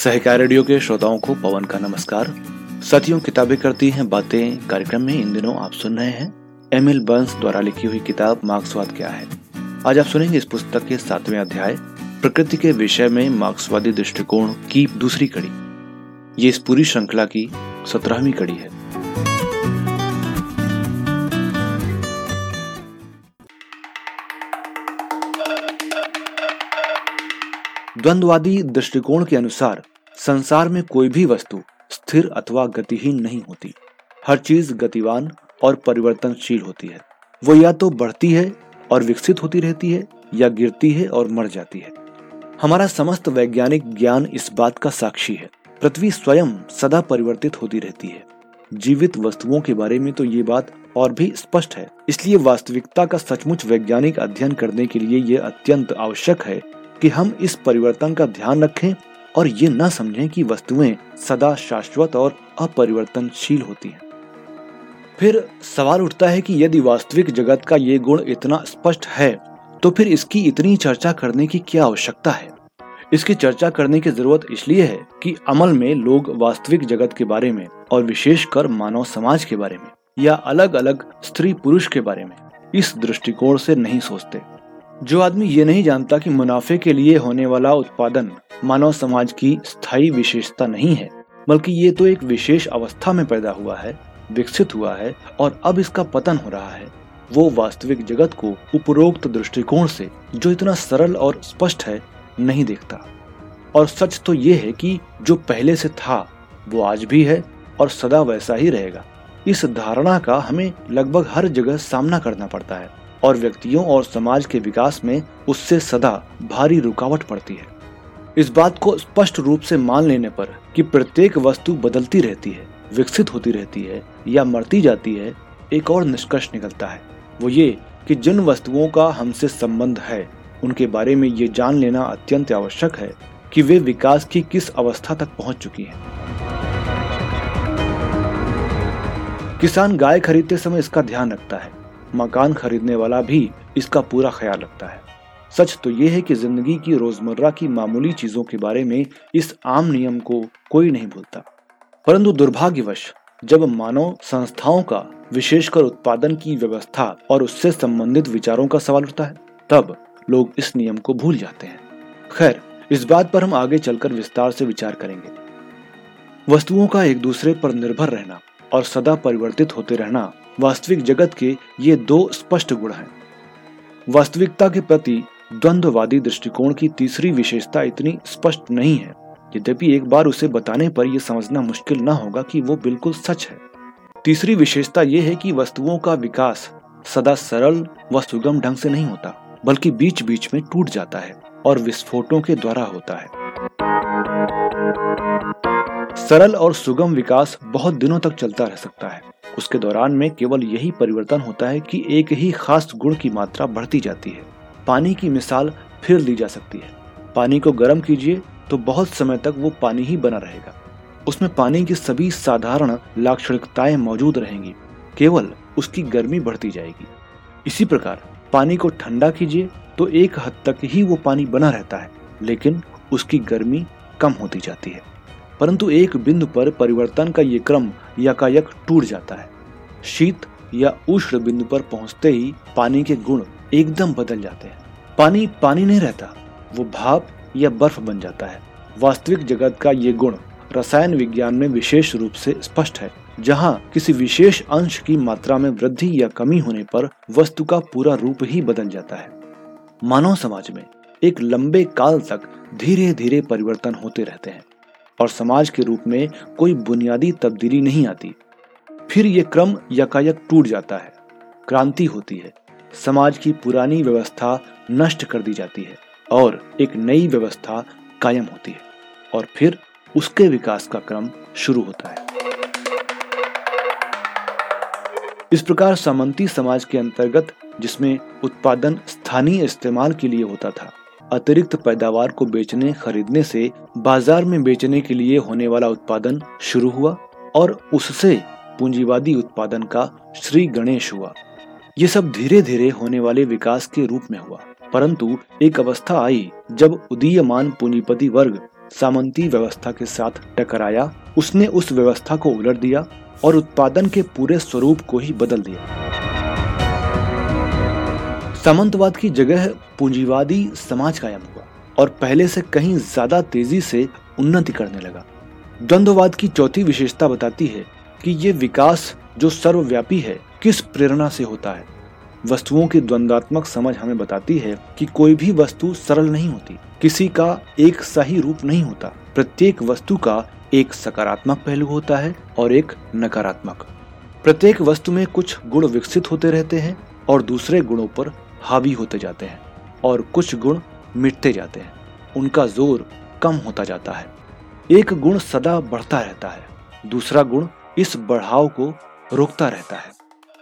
सहकार radio के श्रोताओं को पवन का नमस्कार। सतियों किताबें करती हैं बातें। कार्यक्रम में इन दिनों आप सुन रहे हैं एम एल बंस द्वारा लिखी हुई किताब, मार्क्सवाद क्या है? आज आप सुनेंगे इस पुस्तक के सातवें अध्याय, प्रकृति के विषय में मार्क्सवादी दृष्टिकोण की दूसरी कड़ी। ये इस पूरी श्रृंखला की सत्रहवीं कड़ी है। द्वंद्वादी दृष्टिकोण के अनुसार, संसार में कोई भी वस्तु स्थिर अथवा गतिहीन नहीं होती। हर चीज़ गतिवान और परिवर्तनशील होती है। वो या तो बढ़ती है और विकसित होती रहती है, या गिरती है और मर जाती है। हमारा समस्त वैज्ञानिक ज्ञान इस बात का साक्षी है। पृथ्वी स्वयं सदा परिवर्तित होती रहती है। जीवित वस्तुओं के बारे में तो ये बात और भी स्पष्ट है। इसलिए वास्तविकता का सचमुच वैज्ञानिक अध्ययन करने के लिए ये अत्यंत आवश्यक है कि हम इस परिवर्तन का ध्यान रखें और ये न समझें कि वस्तुएँ सदा शाश्वत और अपरिवर्तनशील होती हैं। फिर सवाल उठता है कि यदि वास्तविक जगत का ये गुण इतना स्पष्ट है तो फिर इसकी इतनी चर्चा करने की क्या आवश्यकता है? इसकी चर्चा करने की ज़रूरत इसलिए है कि अमल में लोग वास्तविक जगत के बारे में और विशेषकर मानव समाज के बारे में या अलग अलग स्त्री पुरुष के बारे में इस दृष्टिकोण से नहीं सोचते। जो आदमी ये नहीं जानता कि मुनाफे के लिए होने वाला उत्पादन मानव समाज की स्थायी विशेषता नहीं है, बल्कि ये तो एक विशेष अवस्था में पैदा हुआ है, विकसित हुआ है और अब इसका पतन हो रहा है। वो वास्तविक जगत को उपरोक्त दृष्टिकोण से, जो इतना सरल और स्पष्ट है, नहीं देखता। और सच तो ये है कि जो पहले से था, वो आज भी है और सदा वैसा ही रहेगा। इस धारणा का हमें लगभग हर जगह सामना करना पड़ता है। और व्यक्तियों और समाज के विकास में उससे सदा भारी रुकावट पड़ती है। इस बात को स्पष्ट रूप से मान लेने पर कि प्रत्येक वस्तु बदलती रहती है, विकसित होती रहती है या मरती जाती है, एक और निष्कर्ष निकलता है। वो ये कि जिन वस्तुओं का हमसे संबंध है, उनके बारे में ये जान लेना अत्यंत आवश्यक है कि वे विकास की किस अवस्था तक पहुँच चुकी हैं। किसान गाय खरीदते समय इसका ध्यान रखता है। मकान खरीदने वाला भी इसका पूरा ख्याल रखता है। सच तो ये है कि ज़िंदगी की रोज़मर्रा की मामूली चीज़ों के बारे में इस आम नियम को कोई नहीं भूलता। परंतु दुर्भाग्यवश, जब मानव संस्थाओं का विशेषकर उत्पादन की व्यवस्था और उससे संबंधित विचारों का सवाल उठता है, तब लोग इस नियम को भूल जाते हैं। खैर, इस बात पर हम आगे चलकर विस्तार से विचार करेंगे। वस्तुओं का एक दूसरे पर निर्भर रहना और सदा परिवर्तित होते रहना वास्तविक जगत के ये दो स्पष्ट गुण हैं। वास्तविकता के प्रति द्वंद्ववादी दृष्टिकोण की तीसरी विशेषता इतनी स्पष्ट नहीं है, यद्यपि एक बार उसे बताने पर यह समझना मुश्किल न होगा कि वो बिल्कुल सच है। तीसरी विशेषता यह है कि वस्तुओं का विकास सदा सरल व सुगम ढंग से नहीं होता, बल्कि बीच बीच में टूट जाता है और विस्फोटों के द्वारा होता है। सरल और सुगम विकास बहुत दिनों तक चलता रह सकता है। उसके दौरान में केवल यही परिवर्तन होता है कि एक ही खास गुण की मात्रा बढ़ती जाती है। पानी की मिसाल फिर ली जा सकती है। पानी को गर्म कीजिए तो बहुत समय तक वो पानी ही बना रहेगा। उसमें पानी की सभी साधारण लाक्षणिकताएँ मौजूद रहेंगी। केवल उसकी गर्मी बढ़ती जाएगी। इसी प्रकार पानी को ठंडा कीजिए तो एक हद तक ही वो पानी बना रहता है, लेकिन उसकी गर्मी कम होती जाती है। परंतु एक बिंदु पर परिवर्तन का ये क्रम यकायक टूट जाता है। शीत या उष्ण बिंदु पर पहुँचते ही पानी के गुण एकदम बदल जाते हैं। पानी पानी नहीं रहता, वो भाप या बर्फ़ बन जाता है। वास्तविक जगत का ये गुण रसायन विज्ञान में विशेष रूप से स्पष्ट है, जहाँ किसी विशेष अंश की मात्रा में वृद्धि या कमी होने पर वस्तु का पूरा रूप ही बदल जाता है। मानव समाज में एक लंबे काल तक धीरे धीरे परिवर्तन होते रहते हैं, और समाज के रूप में कोई बुनियादी तब्दीली नहीं आती। फिर ये क्रम यकायक टूट जाता है। क्रांति होती है। समाज की पुरानी व्यवस्था नष्ट कर दी जाती है और एक नई व्यवस्था कायम होती है और फिर उसके विकास का क्रम शुरू होता है। इस प्रकार सामंती समाज के अंतर्गत, जिसमें उत्पादन स्थानीय इस्तेमाल के लिए होता था, अतिरिक्त पैदावार को बेचने, खरीदने से बाज़ार में बेचने के लिए होने वाला उत्पादन शुरू हुआ और उससे पूंजीवादी उत्पादन का श्री गणेश हुआ। ये सब धीरे धीरे होने वाले विकास के रूप में हुआ। परंतु एक अवस्था आई जब उदीयमान पूंजीपति वर्ग सामंती व्यवस्था के साथ टकराया। उसने उस व्यवस्था को उलट दिया और उत्पादन के पूरे स्वरूप को ही बदल दिया। सामंतवाद की जगह पूंजीवादी समाज कायम हुआ और पहले से कहीं ज़्यादा तेज़ी से उन्नति करने लगा। द्वंद्ववाद की चौथी विशेषता बताती है कि ये विकास जो सर्वव्यापी है, किस प्रेरणा से होता है? वस्तुओं की द्वंद्वात्मक समझ हमें बताती है कि कोई भी वस्तु सरल नहीं होती, किसी का एक सही रूप नहीं होता। प्रत्येक वस्तु का एक सकारात्मक पहलू होता है और एक नकारात्मक। प्रत्येक वस्तु में कुछ गुण विकसित होते रहते हैं और दूसरे गुणों पर हावी होते जाते हैं और कुछ गुण मिटते जाते हैं। उनका ज़ोर कम होता जाता है। एक गुण सदा बढ़ता रहता है, दूसरा गुण इस बढ़ाव को रोकता रहता है।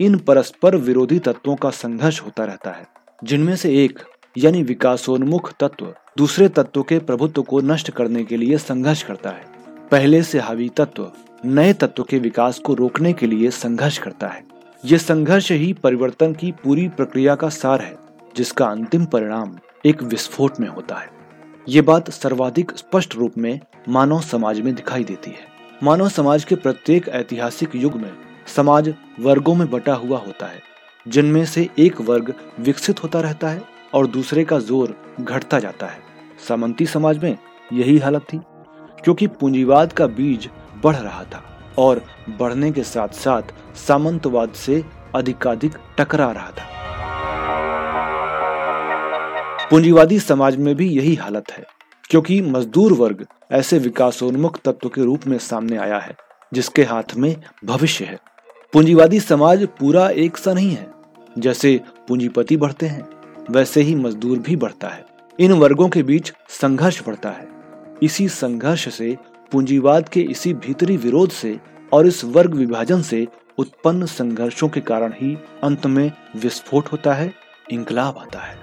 इन परस्पर विरोधी तत्वों का संघर्ष होता रहता है, जिनमें से एक, यानी विकासोन्मुख तत्व, दूसरे तत्व के प्रभुत्व को नष्ट करने के लिए संघर्ष करता है। पहले से हावी तत्व, नए तत्व के विकास को रोकने के लिए संघर्ष करता है। ये संघर्ष ही परिवर्तन की पूरी प्रक्रिया का सार है, जिसका अंतिम परिणाम एक विस्फोट में होता है। ये बात सर्वाधिक स्पष्ट रूप में मानव समाज में दिखाई देती है। मानव समाज के प्रत्येक ऐतिहासिक युग में समाज वर्गों में बटा हुआ होता है, जिनमें से एक वर्ग विकसित होता रहता है और दूसरे का ज़ोर घटता जाता है। सामंती समाज में यही हालत थी, क्योंकि पूंजीवाद का बीज बढ़ रहा था और बढ़ने के साथ साथ सामंतवाद से अधिकाधिक टकरा रहा था। पूंजीवादी समाज में भी यही हालत है। क्योंकि मजदूर वर्ग ऐसे विकासोन्मुख तत्व के रूप में सामने आया है, जिसके हाथ में भविष्य है। पूंजीवादी समाज पूरा एक सा नहीं है। जैसे पूंजीपति बढ़ते हैं, वैसे ही मजदूर भी बढ़ता है। इन वर्गों के बीच संघर्ष बढ़ता है। इसी संघर्ष से, पूंजीवाद के इसी भीतरी विरोध से और इस वर्ग विभाजन से उत्पन्न संघर्षों के कारण ही अंत में विस्फोट होता है, इंकलाब आता है।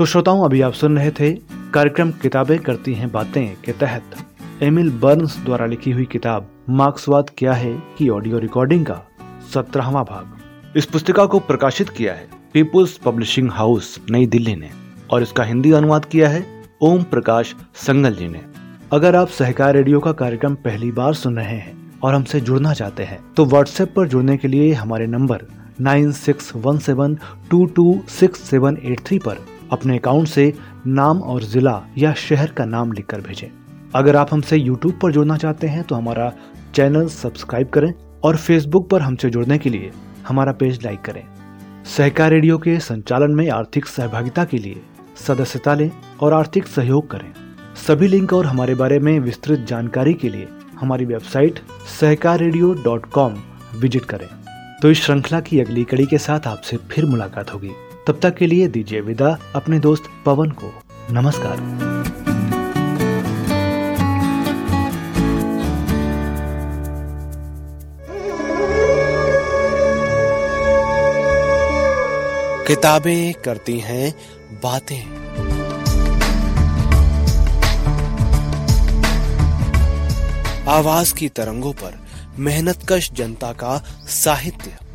तो श्रोताओं, अभी आप सुन रहे थे कार्यक्रम किताबें करती हैं बातें के तहत। एमिल बर्न्स द्वारा लिखी हुई किताब, मार्क्सवाद क्या है? की ऑडियो रिकॉर्डिंग का सत्रहवा भाग। इस पुस्तिका को प्रकाशित किया है पीपुल्स पब्लिशिंग हाउस, नई दिल्ली ने। और इसका हिंदी अनुवाद किया है ओम प्रकाश संगल जी ने। अगर आप सहकार रेडियो का कार्यक्रम पहली बार सुन रहे हैं और हमसे जुड़ना चाहते हैं तो व्हाट्सएप पर जुड़ने के लिए हमारे number nine six one seven two two six seven eight three पर अपने अकाउंट से नाम और जिला या शहर का नाम लिखकर भेजें। अगर आप हमसे यूट्यूब पर जुड़ना चाहते हैं तो हमारा चैनल सब्सक्राइब करें और फेसबुक पर हमसे जुड़ने के लिए हमारा पेज लाइक करें। सहकार रेडियो के संचालन में आर्थिक सहभागिता के लिए सदस्यता लें और आर्थिक सहयोग करें। सभी लिंक और हमारे बारे में विस्तृत जानकारी के लिए हमारी वेबसाइट सहकार विज़िट करें। तो इस श्रृंखला की अगली कड़ी के साथ आपसे फिर मुलाकात होगी। तब तक के लिए दीजिए विदा अपने दोस्त पवन को। नमस्कार। किताबें करती हैं, बातें। आवाज़ की तरंगों पर मेहनतकश जनता का साहित्य।